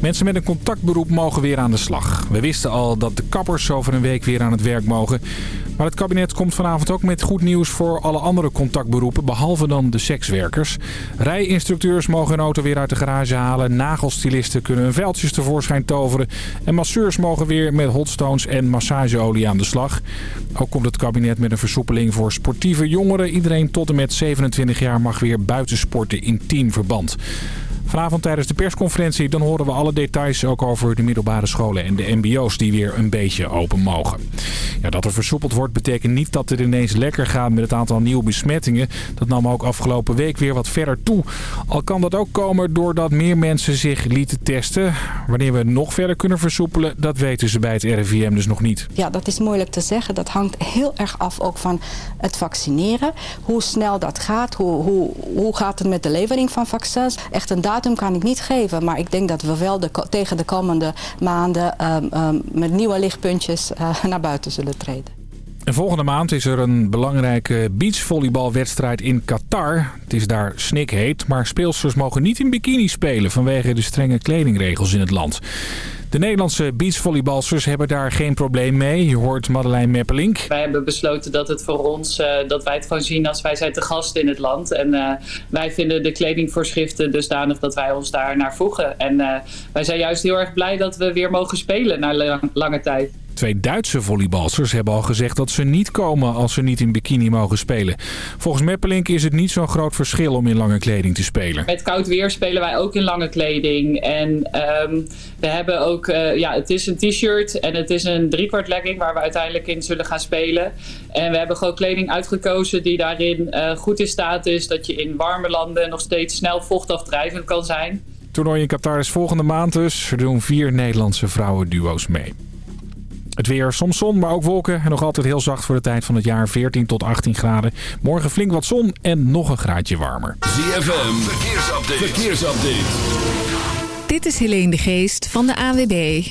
Mensen met een contactberoep mogen weer aan de slag. We wisten al dat de kappers over een week weer aan het werk mogen. Maar het kabinet komt vanavond ook met goed nieuws voor alle andere contactberoepen... behalve dan de sekswerkers. Rijinstructeurs mogen hun auto weer uit de garage halen. Nagelstilisten kunnen hun veldjes tevoorschijn toveren. En masseurs mogen weer met hotstones en massageolie aan de slag. Ook komt het kabinet met een versoepeling voor sportieve jongeren. Iedereen tot en met 27 jaar mag weer buitensporten in teamverband. Vanavond tijdens de persconferentie dan horen we alle details ook over de middelbare scholen en de mbo's die weer een beetje open mogen. Ja, dat er versoepeld wordt betekent niet dat het ineens lekker gaat met het aantal nieuwe besmettingen. Dat nam ook afgelopen week weer wat verder toe. Al kan dat ook komen doordat meer mensen zich lieten testen. Wanneer we nog verder kunnen versoepelen, dat weten ze bij het RIVM dus nog niet. Ja, dat is moeilijk te zeggen. Dat hangt heel erg af ook van het vaccineren. Hoe snel dat gaat, hoe, hoe, hoe gaat het met de levering van vaccins. Echt een datum kan ik niet geven, maar ik denk dat we wel de, tegen de komende maanden um, um, met nieuwe lichtpuntjes uh, naar buiten zullen treden. En volgende maand is er een belangrijke beachvolleybalwedstrijd in Qatar. Het is daar snikheet, maar speelsters mogen niet in bikini spelen vanwege de strenge kledingregels in het land. De Nederlandse beachvolleybalsters hebben daar geen probleem mee. Je hoort Madeleine Meppelink. Wij hebben besloten dat het voor ons, uh, dat wij het gewoon zien als wij zijn te gast in het land. En uh, wij vinden de kledingvoorschriften dusdanig dat wij ons daar naar voegen. En uh, wij zijn juist heel erg blij dat we weer mogen spelen na lang, lange tijd. Twee Duitse volleybalsters hebben al gezegd dat ze niet komen als ze niet in bikini mogen spelen. Volgens Meppelink is het niet zo'n groot verschil om in lange kleding te spelen. Met koud weer spelen wij ook in lange kleding. En um, we hebben ook, uh, ja, het is een t-shirt en het is een driekwart legging waar we uiteindelijk in zullen gaan spelen. En we hebben gewoon kleding uitgekozen die daarin uh, goed in staat is dat je in warme landen nog steeds snel vochtafdrijvend kan zijn. Het toernooi in Qatar is volgende maand dus. Er doen vier Nederlandse vrouwenduo's mee. Het weer, soms zon, maar ook wolken. En nog altijd heel zacht voor de tijd van het jaar. 14 tot 18 graden. Morgen flink wat zon en nog een graadje warmer. ZFM, verkeersupdate. verkeersupdate. Dit is Helene de Geest van de AWB.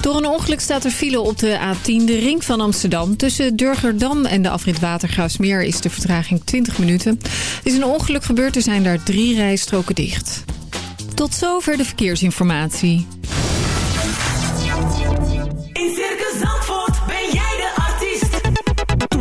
Door een ongeluk staat er file op de A10, de ring van Amsterdam. Tussen Durgerdam en de afrit Watergraafsmeer is de vertraging 20 minuten. Er is een ongeluk gebeurd, er zijn daar drie rijstroken dicht. Tot zover de verkeersinformatie.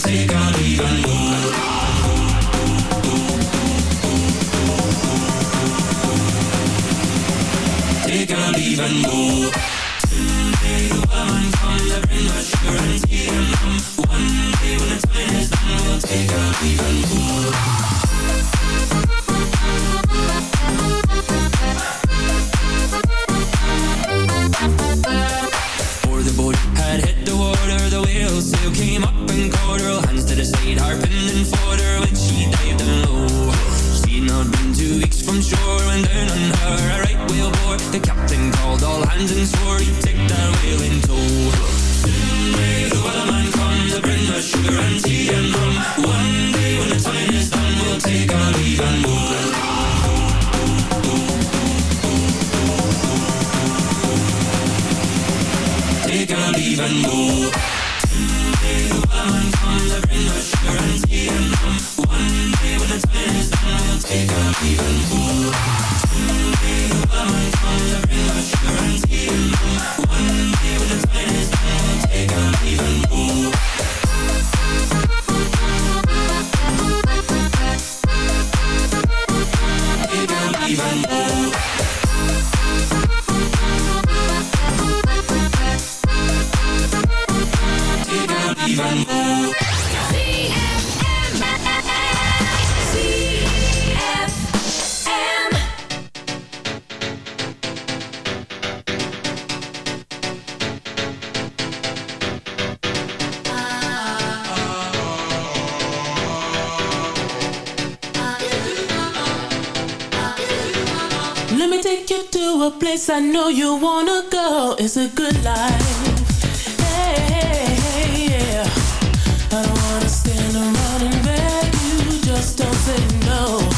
take off Let me take you to a place I know you wanna go. It's a good life. Hey, hey, hey yeah. I don't wanna stand around and beg you. Just don't say no.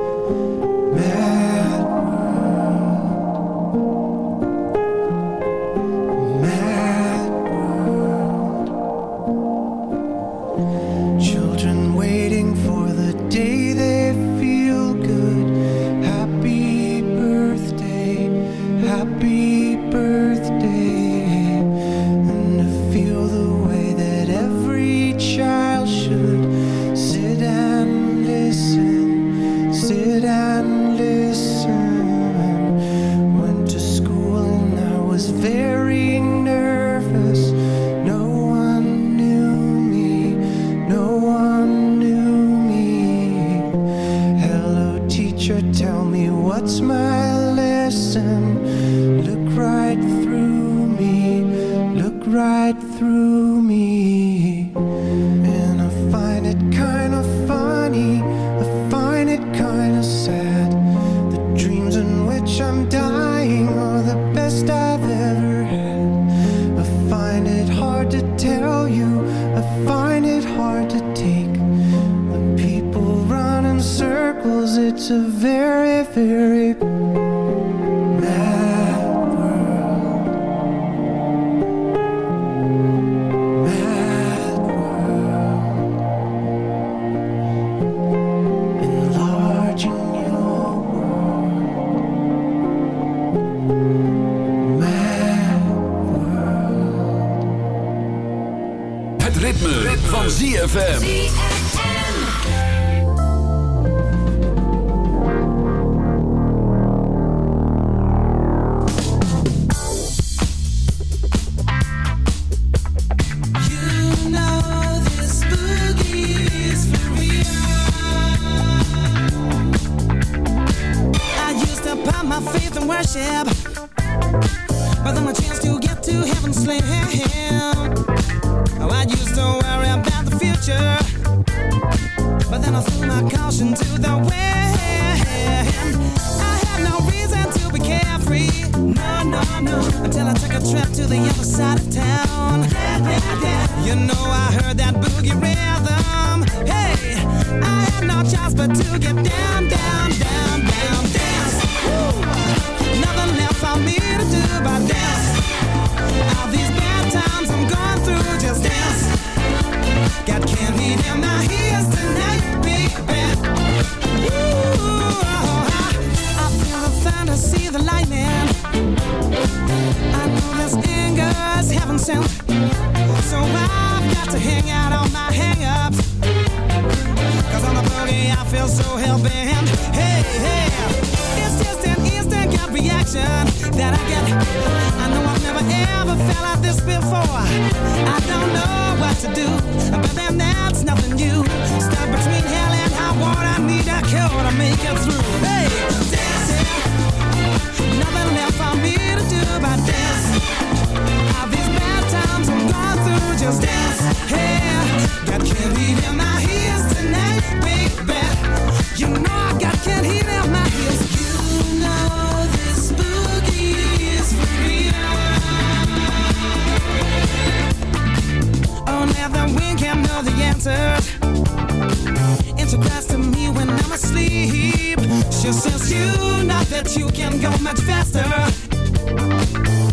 that you can go much faster.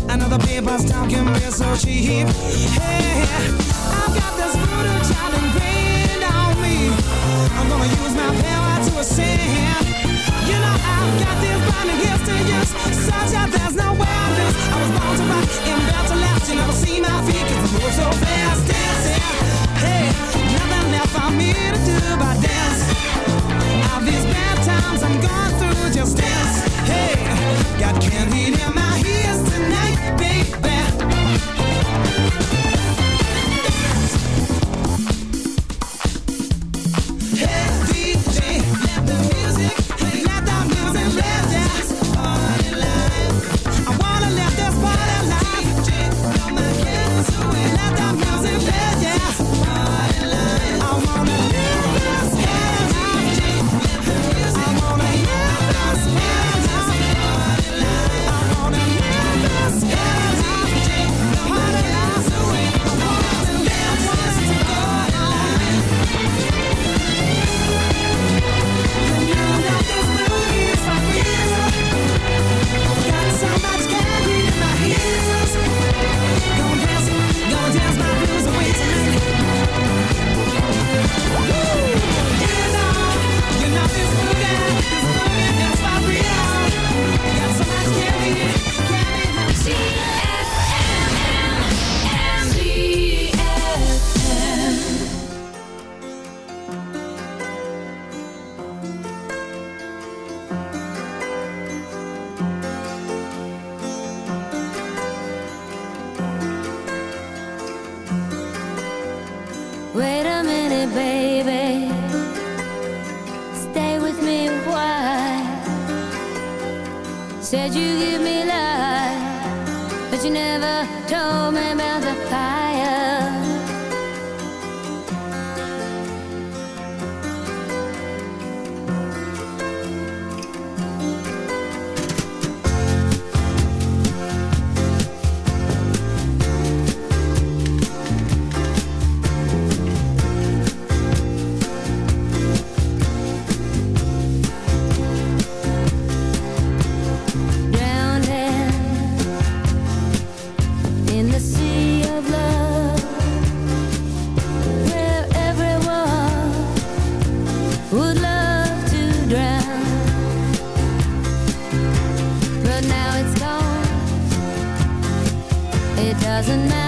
Another paper's talking real so cheap. Hey, I've got this brutal child ingrained on me. I'm gonna use my power to ascend. You know I've got this blinding gifts to use, such that there's no wellness. I was born to rock and built to last. You never see my feet 'cause I move so fast, dancing. Hey, nothing left for me to do but dance. All these bad times I'm going through just this. Hey, got candy in my ears tonight, baby. baby. Stay with me. Said you give me life, but you never told me about the past. doesn't matter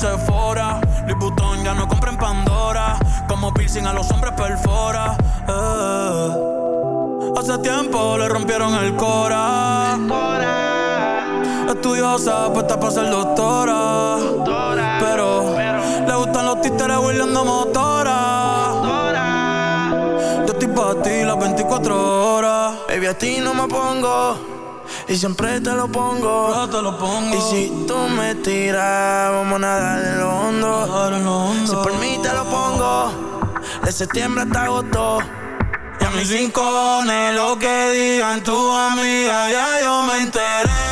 Sephora. Luis Butón ya no compra en Pandora. Como piercing a los hombres perfora. Eh. Hace tiempo le rompieron el cora. Estudiosa, puesta para ser doctora. doctora pero, pero, le gustan los títeres huirleando motora. motora. Yo estoy para ti las 24 horas. Baby, a ti no me pongo y siempre te lo pongo. Te lo pongo. Y si tú me tiras, vamos a nadar en lo hondo. En lo hondo. Si por mí te lo pongo. De septiembre hasta agosto. Y a mis rincones, lo que digan tus amigas, ya yo me enteré.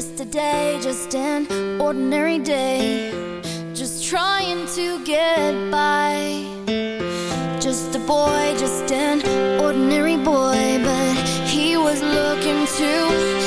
Just a day, just an ordinary day. Just trying to get by. Just a boy, just an ordinary boy. But he was looking to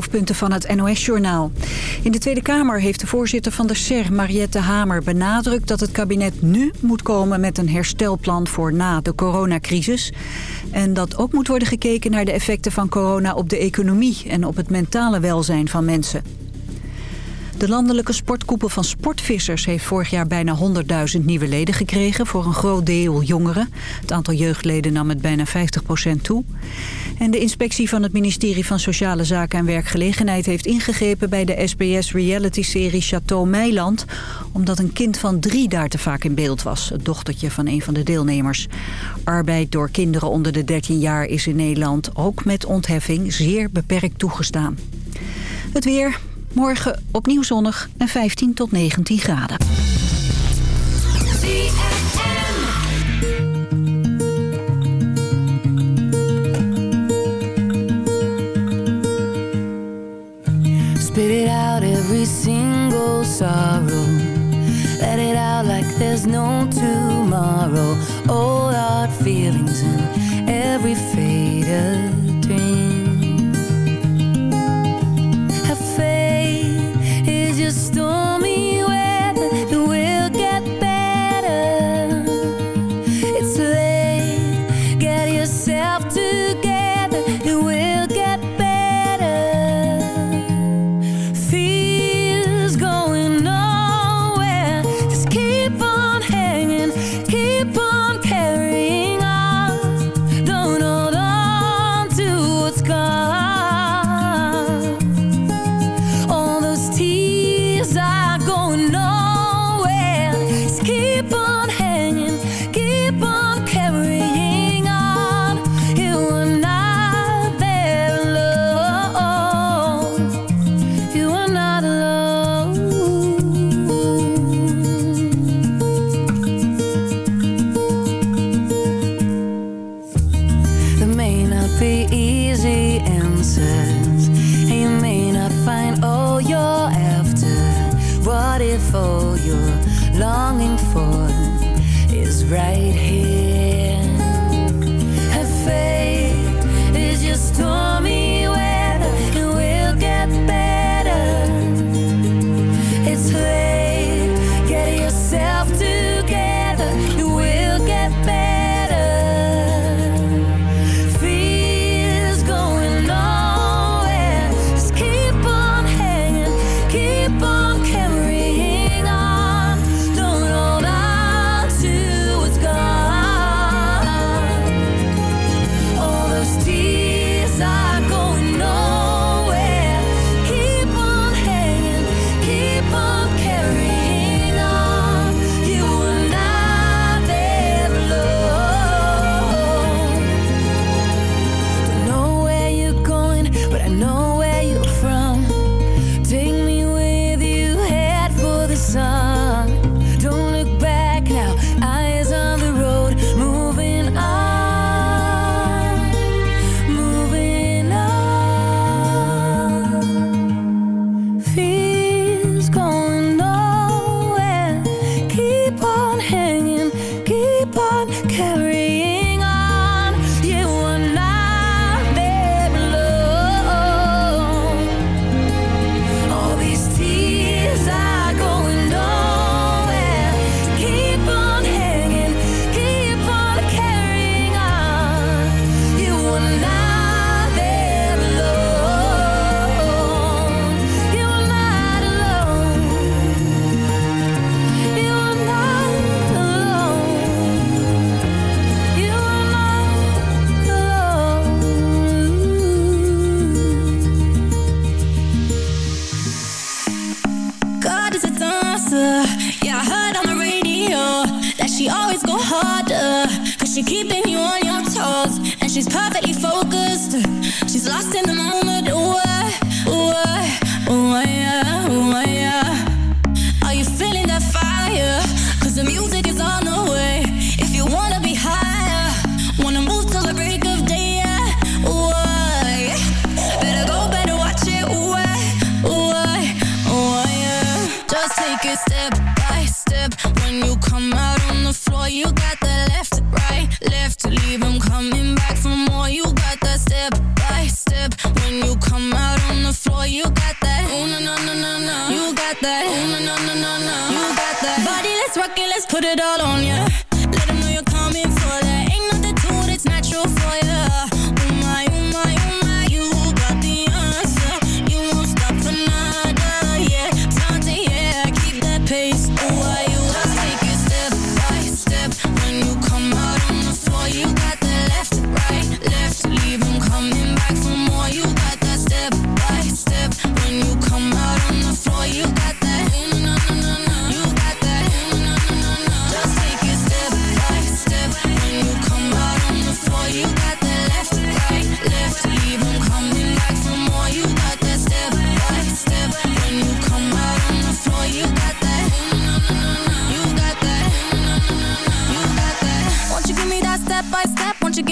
hoofdpunten van het NOS-journaal. In de Tweede Kamer heeft de voorzitter van de SER, Mariette Hamer, benadrukt dat het kabinet nu moet komen met een herstelplan voor na de coronacrisis. En dat ook moet worden gekeken naar de effecten van corona op de economie en op het mentale welzijn van mensen. De landelijke sportkoepel van sportvissers heeft vorig jaar bijna 100.000 nieuwe leden gekregen, voor een groot deel jongeren. Het aantal jeugdleden nam met bijna 50% toe. En de inspectie van het ministerie van Sociale Zaken en Werkgelegenheid heeft ingegrepen bij de SBS reality-serie Chateau Meiland, omdat een kind van drie daar te vaak in beeld was, het dochtertje van een van de deelnemers. Arbeid door kinderen onder de 13 jaar is in Nederland ook met ontheffing zeer beperkt toegestaan. Het weer, morgen opnieuw zonnig en 15 tot 19 graden. Spit it out every single sorrow. Let it out like there's no tomorrow. All our feelings in every faded stormy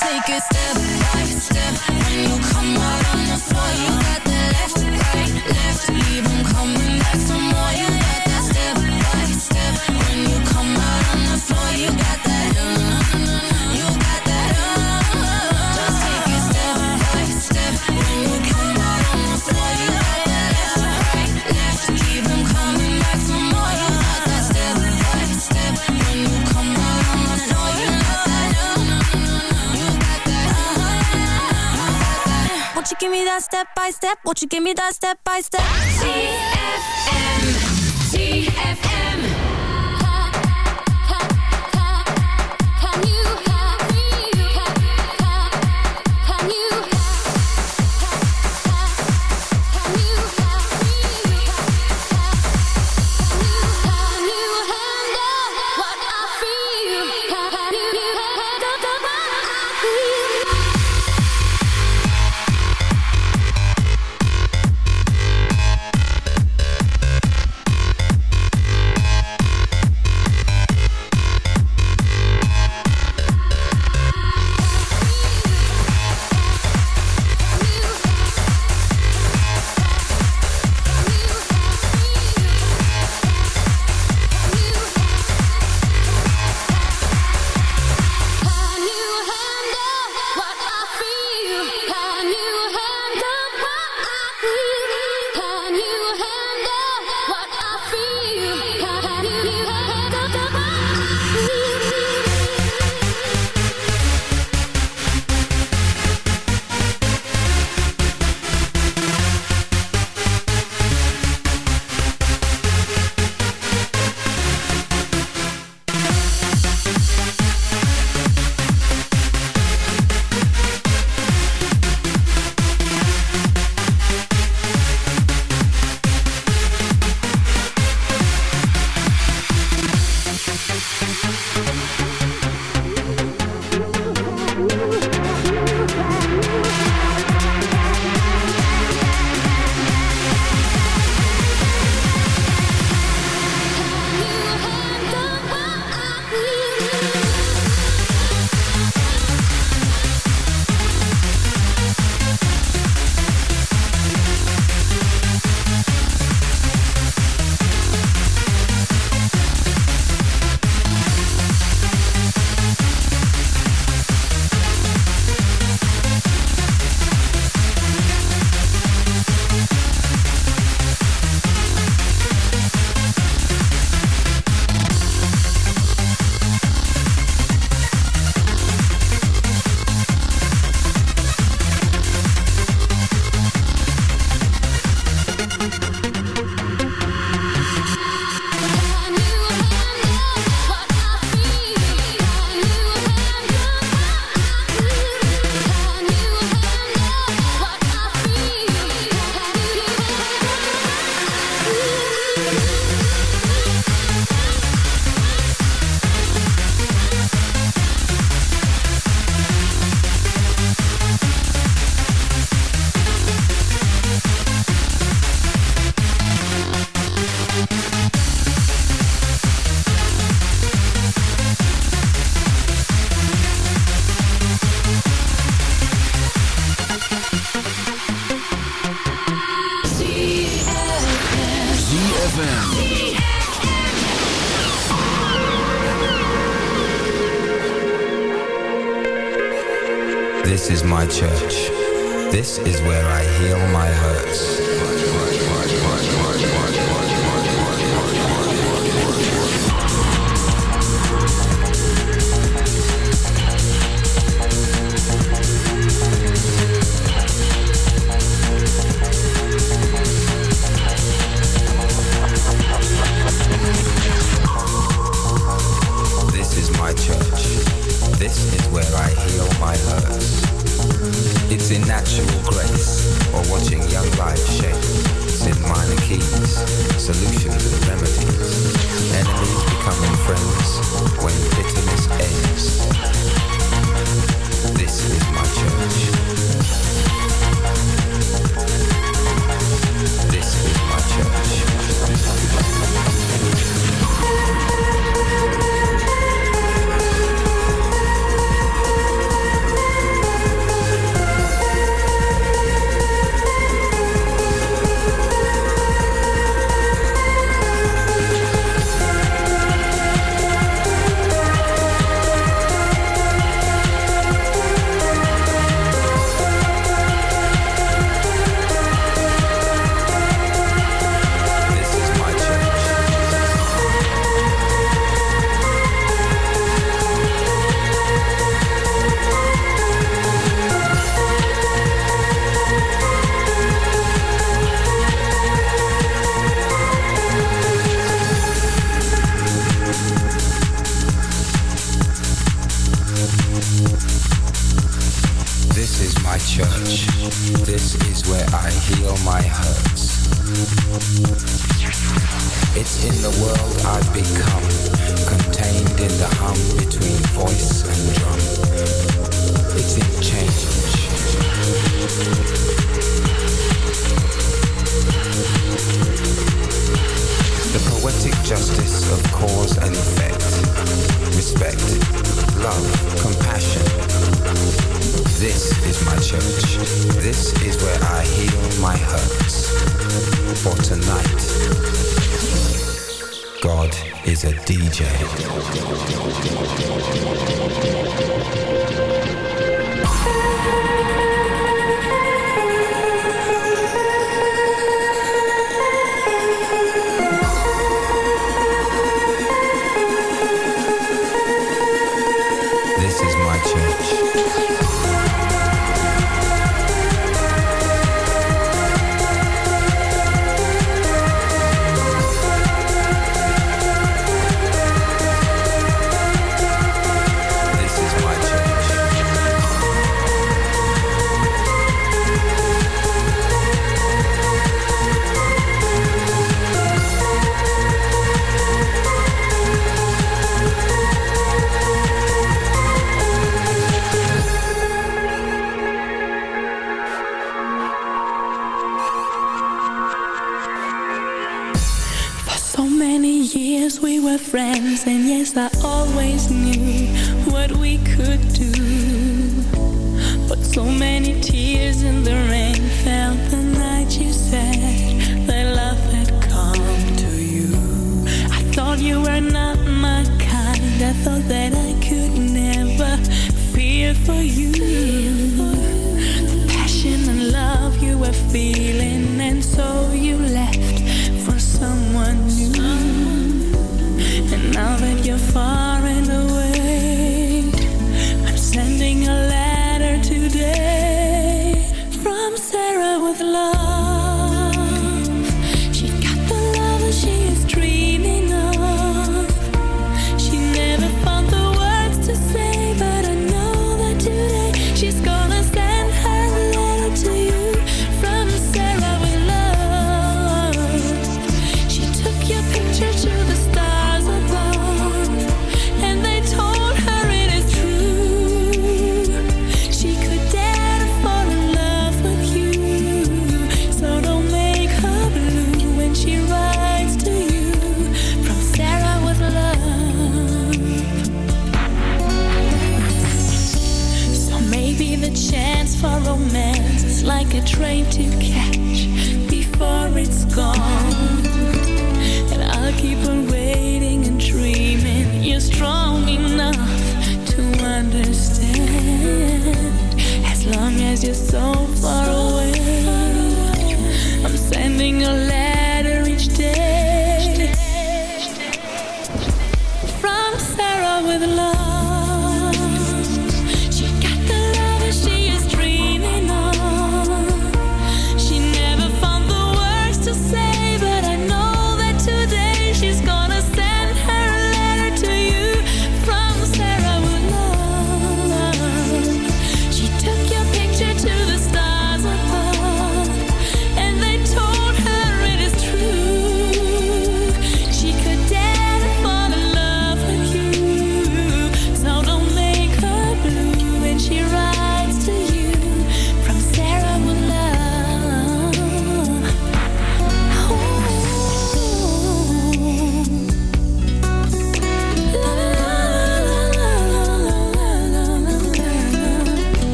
take a step. Won't you give me that step by step? Won't you give me that step by step? TFM, TFM.